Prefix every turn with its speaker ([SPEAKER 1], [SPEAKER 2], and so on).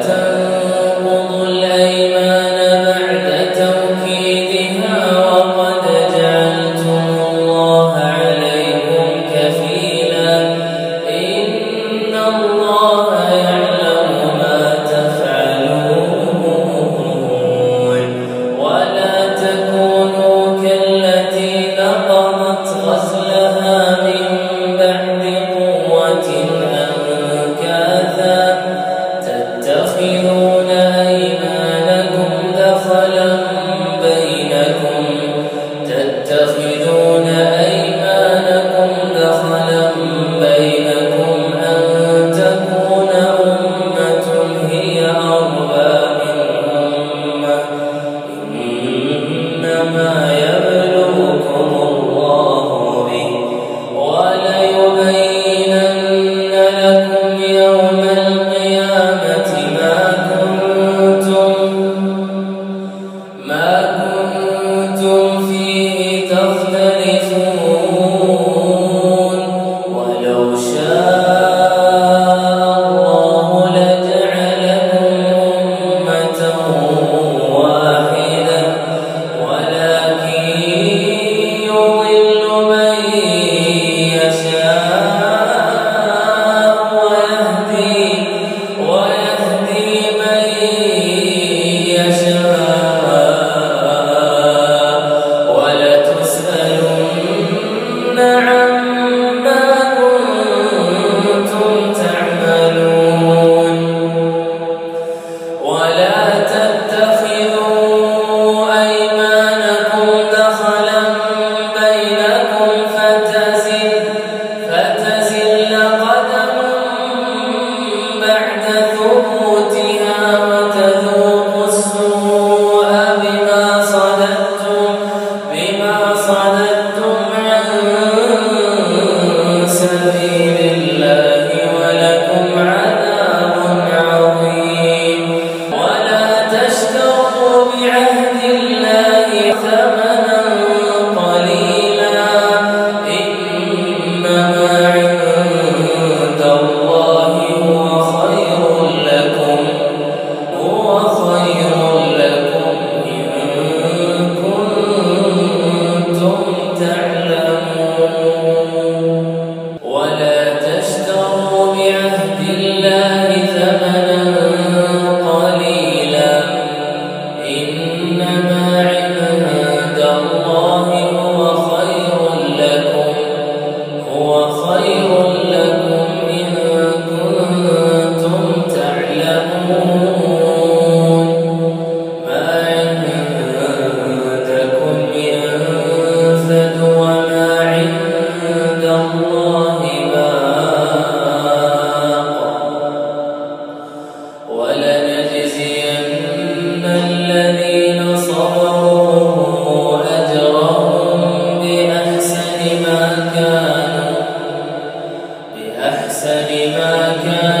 [SPEAKER 1] ولا أحسن ما كان